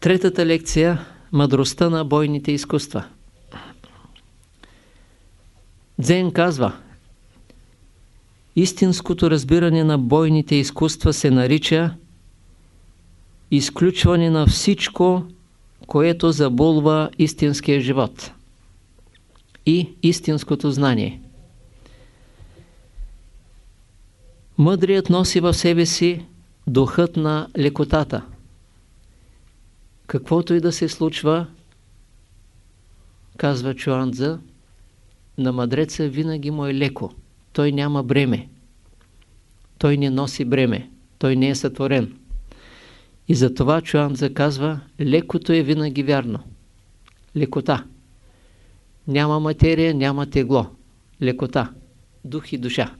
Третата лекция – мъдростта на бойните изкуства. Дзен казва Истинското разбиране на бойните изкуства се нарича изключване на всичко, което забулва истинския живот и истинското знание. Мъдрият носи в себе си духът на лекотата. Каквото и да се случва, казва Чуанза, на мъдреца винаги му е леко. Той няма бреме. Той не носи бреме. Той не е сътворен. И затова Чуанза казва, лекото е винаги вярно. Лекота. Няма материя, няма тегло. Лекота. Дух и душа.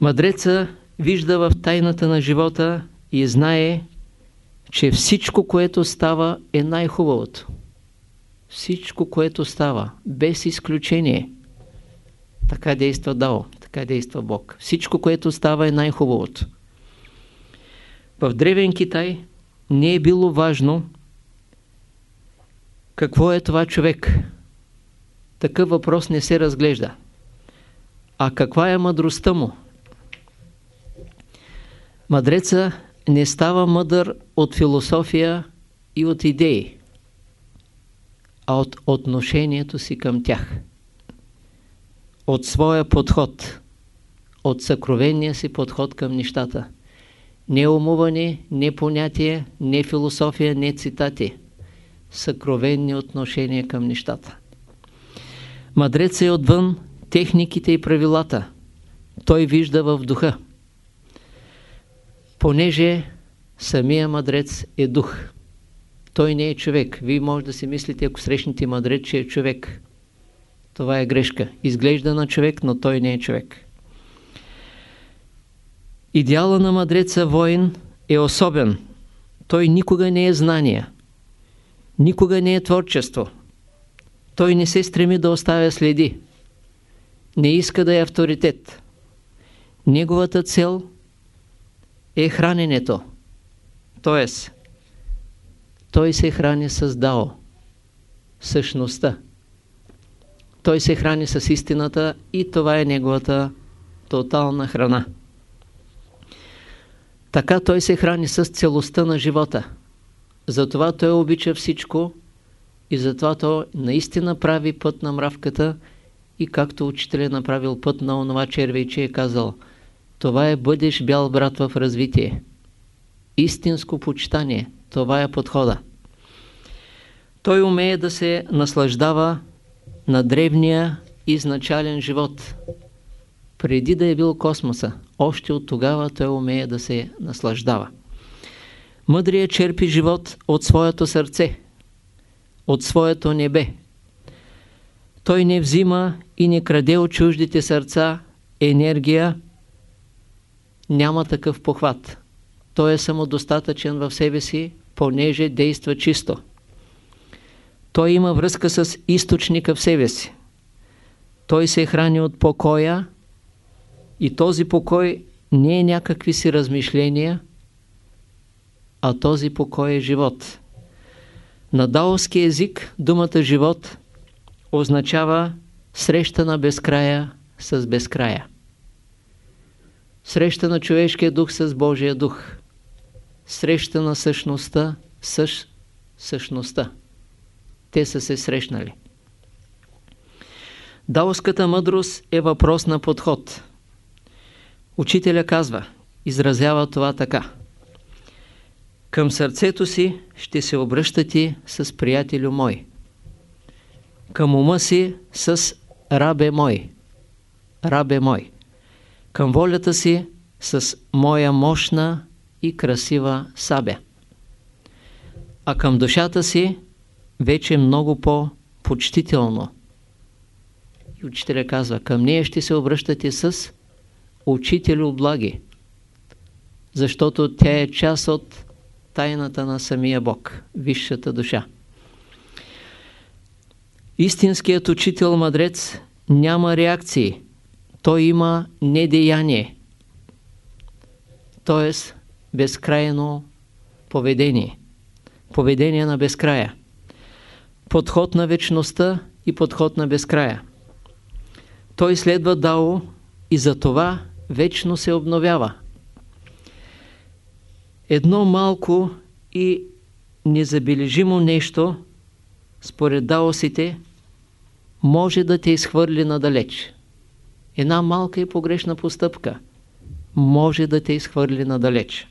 Мъдреца вижда в тайната на живота и знае, че всичко, което става, е най-хубавото. Всичко, което става, без изключение. Така действа Дао, така действа Бог. Всичко, което става, е най-хубавото. В Древен Китай не е било важно какво е това човек. Такъв въпрос не се разглежда. А каква е мъдростта му? Мъдреца не става мъдър от философия и от идеи, а от отношението си към тях. От своя подход, от съкровения си подход към нещата. Не умуване, не понятие, не философия, не цитати. Съкровенни отношения към нещата. Мъдрец е отвън техниките и правилата. Той вижда в духа понеже самия мъдрец е дух. Той не е човек. Вие може да си мислите, ако срещнете мъдрец, че е човек. Това е грешка. Изглежда на човек, но той не е човек. Идеала на мъдреца воин е особен. Той никога не е знание. Никога не е творчество. Той не се стреми да оставя следи. Не иска да е авторитет. Неговата цел е храненето. Тоест, той се храни с дао, същността. Той се храни с истината и това е неговата тотална храна. Така той се храни с целостта на живота. Затова той обича всичко и затова той наистина прави път на мравката и както учителя е направил път на онова червейче е казал – това е бъдеш бял брат в развитие. Истинско почитание. Това е подхода. Той умее да се наслаждава на древния изначален живот. Преди да е бил космоса, още от тогава той умее да се наслаждава. Мъдрият черпи живот от своето сърце, от своето небе. Той не взима и не краде от чуждите сърца енергия, няма такъв похват. Той е самодостатъчен в себе си, понеже действа чисто. Той има връзка с източника в себе си. Той се храни от покоя и този покой не е някакви си размишления, а този покой е живот. На даоски език думата живот означава среща на безкрая с безкрая среща на човешкия дух с Божия дух, среща на същността с същността. Те са се срещнали. Даоската мъдрост е въпрос на подход. Учителя казва, изразява това така. Към сърцето си ще се обръщате с приятелю мой. Към ума си с рабе мой. Рабе мой към волята си с моя мощна и красива сабя. А към душата си вече много по-почтително. И учителя казва, към нея ще се обръщате с учителю благи, защото тя е част от тайната на самия Бог, висшата душа. Истинският учител-мъдрец няма реакции, той има недеяние, т.е. безкрайно поведение. Поведение на безкрая. Подход на вечността и подход на безкрая. Той следва Дао и за това вечно се обновява. Едно малко и незабележимо нещо, според даосите, може да те изхвърли надалеч. Една малка и погрешна постъпка може да те изхвърли надалеч.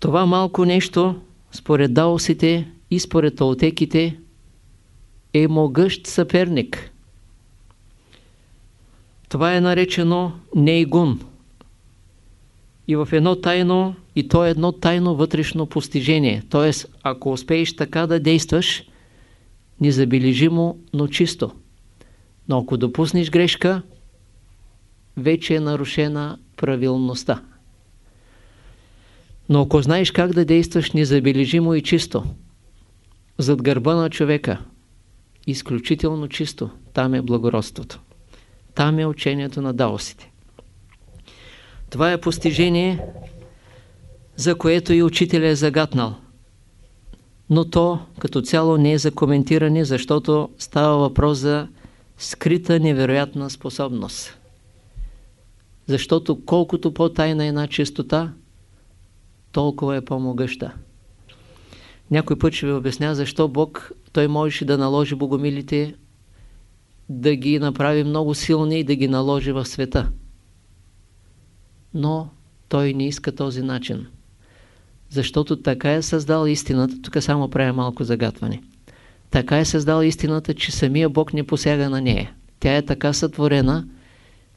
Това малко нещо, според даосите и според толтеките, е могъщ съперник. Това е наречено нейгун. И в едно тайно, и то е едно тайно вътрешно постижение. Тоест, ако успееш така да действаш, незабележимо, но чисто. Но ако допуснеш грешка, вече е нарушена правилността. Но ако знаеш как да действаш незабележимо и чисто, зад гърба на човека, изключително чисто, там е благородството. Там е учението на даосите. Това е постижение, за което и учителя е загатнал. Но то като цяло не е за коментиране, защото става въпрос за скрита невероятна способност. Защото колкото по-тайна е една чистота, толкова е по-могъща. Някой път ще ви обясня защо Бог, той можеше да наложи богомилите да ги направи много силни и да ги наложи в света. Но той не иска този начин. Защото така е създал истината, тук само правя малко загатване. Така е създал истината, че самия Бог не посяга на нея. Тя е така сътворена,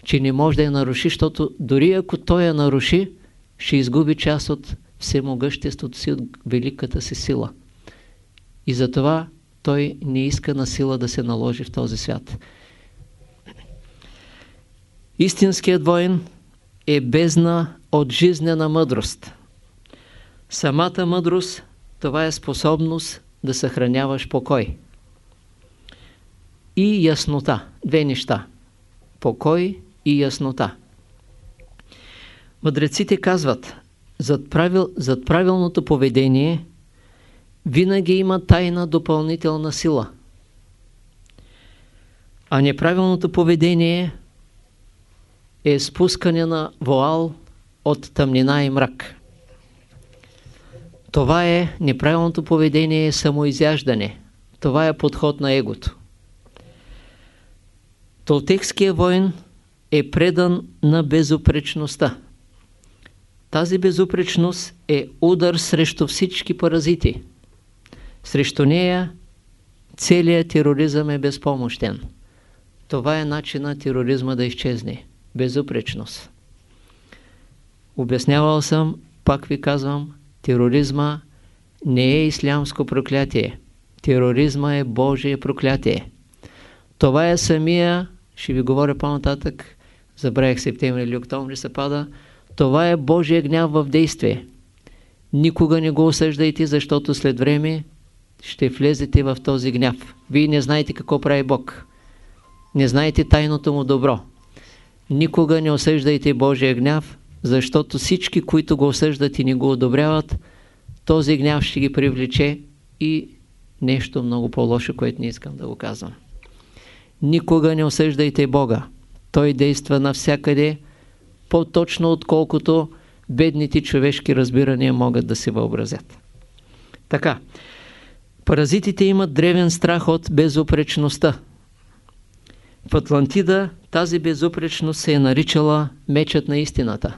че не може да я наруши, защото дори ако той я наруши, ще изгуби част от всемогъществото си, от великата си сила. И затова той не иска на сила да се наложи в този свят. Истинският воин е бездна от жизнена мъдрост. Самата мъдрост, това е способност да съхраняваш покой. И яснота. Две неща. Покой и яснота. Мъдреците казват, зад, правил, зад правилното поведение винаги има тайна допълнителна сила. А неправилното поведение е спускане на воал от тъмнина и мрак. Това е неправилното поведение, е самоизяждане. Това е подход на егото. Толтекският воин е предан на безупречността. Тази безупречност е удар срещу всички паразити. Срещу нея целият тероризъм е безпомощен. Това е начина тероризма да изчезне. Безупречност. Обяснявал съм, пак ви казвам, тероризма не е ислямско проклятие. Тероризма е Божие проклятие. Това е самия, ще ви говоря по-нататък, забравих септември или октомври се пада, това е Божия гняв в действие. Никога не го осъждайте, защото след време ще влезете в този гняв. Вие не знаете какво прави Бог. Не знаете тайното му добро. Никога не осъждайте Божия гняв, защото всички, които го осъждат и не го одобряват, този гняв ще ги привлече и нещо много по-лошо, което не искам да го казвам. Никога не осъждайте Бога. Той действа навсякъде по-точно, отколкото бедните човешки разбирания могат да се въобразят. Така, паразитите имат древен страх от безупречността. В Атлантида тази безупречност се е наричала мечът на истината.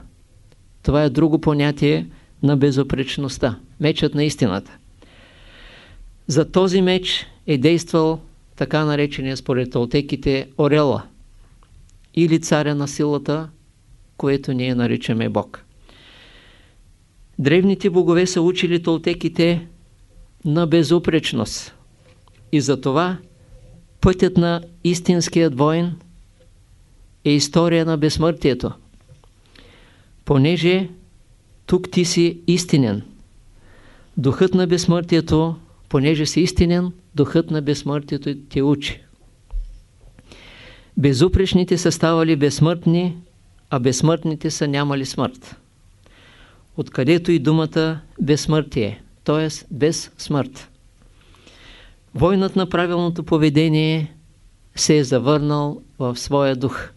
Това е друго понятие на безопречността. Мечът на истината. За този меч е действал така наречения според толтеките Орела или царя на силата, което ние наричаме Бог. Древните богове са учили толтеките на безупречност. И затова пътят на истинският воин е история на безсмъртието понеже тук ти си истинен. Духът на безсмъртието, понеже си истинен, духът на безсмъртието те учи. Безупречните са ставали безсмъртни, а безсмъртните са нямали смърт. откъдето и думата безсмъртие, т.е. без смърт. Войнат на правилното поведение се е завърнал в своя дух.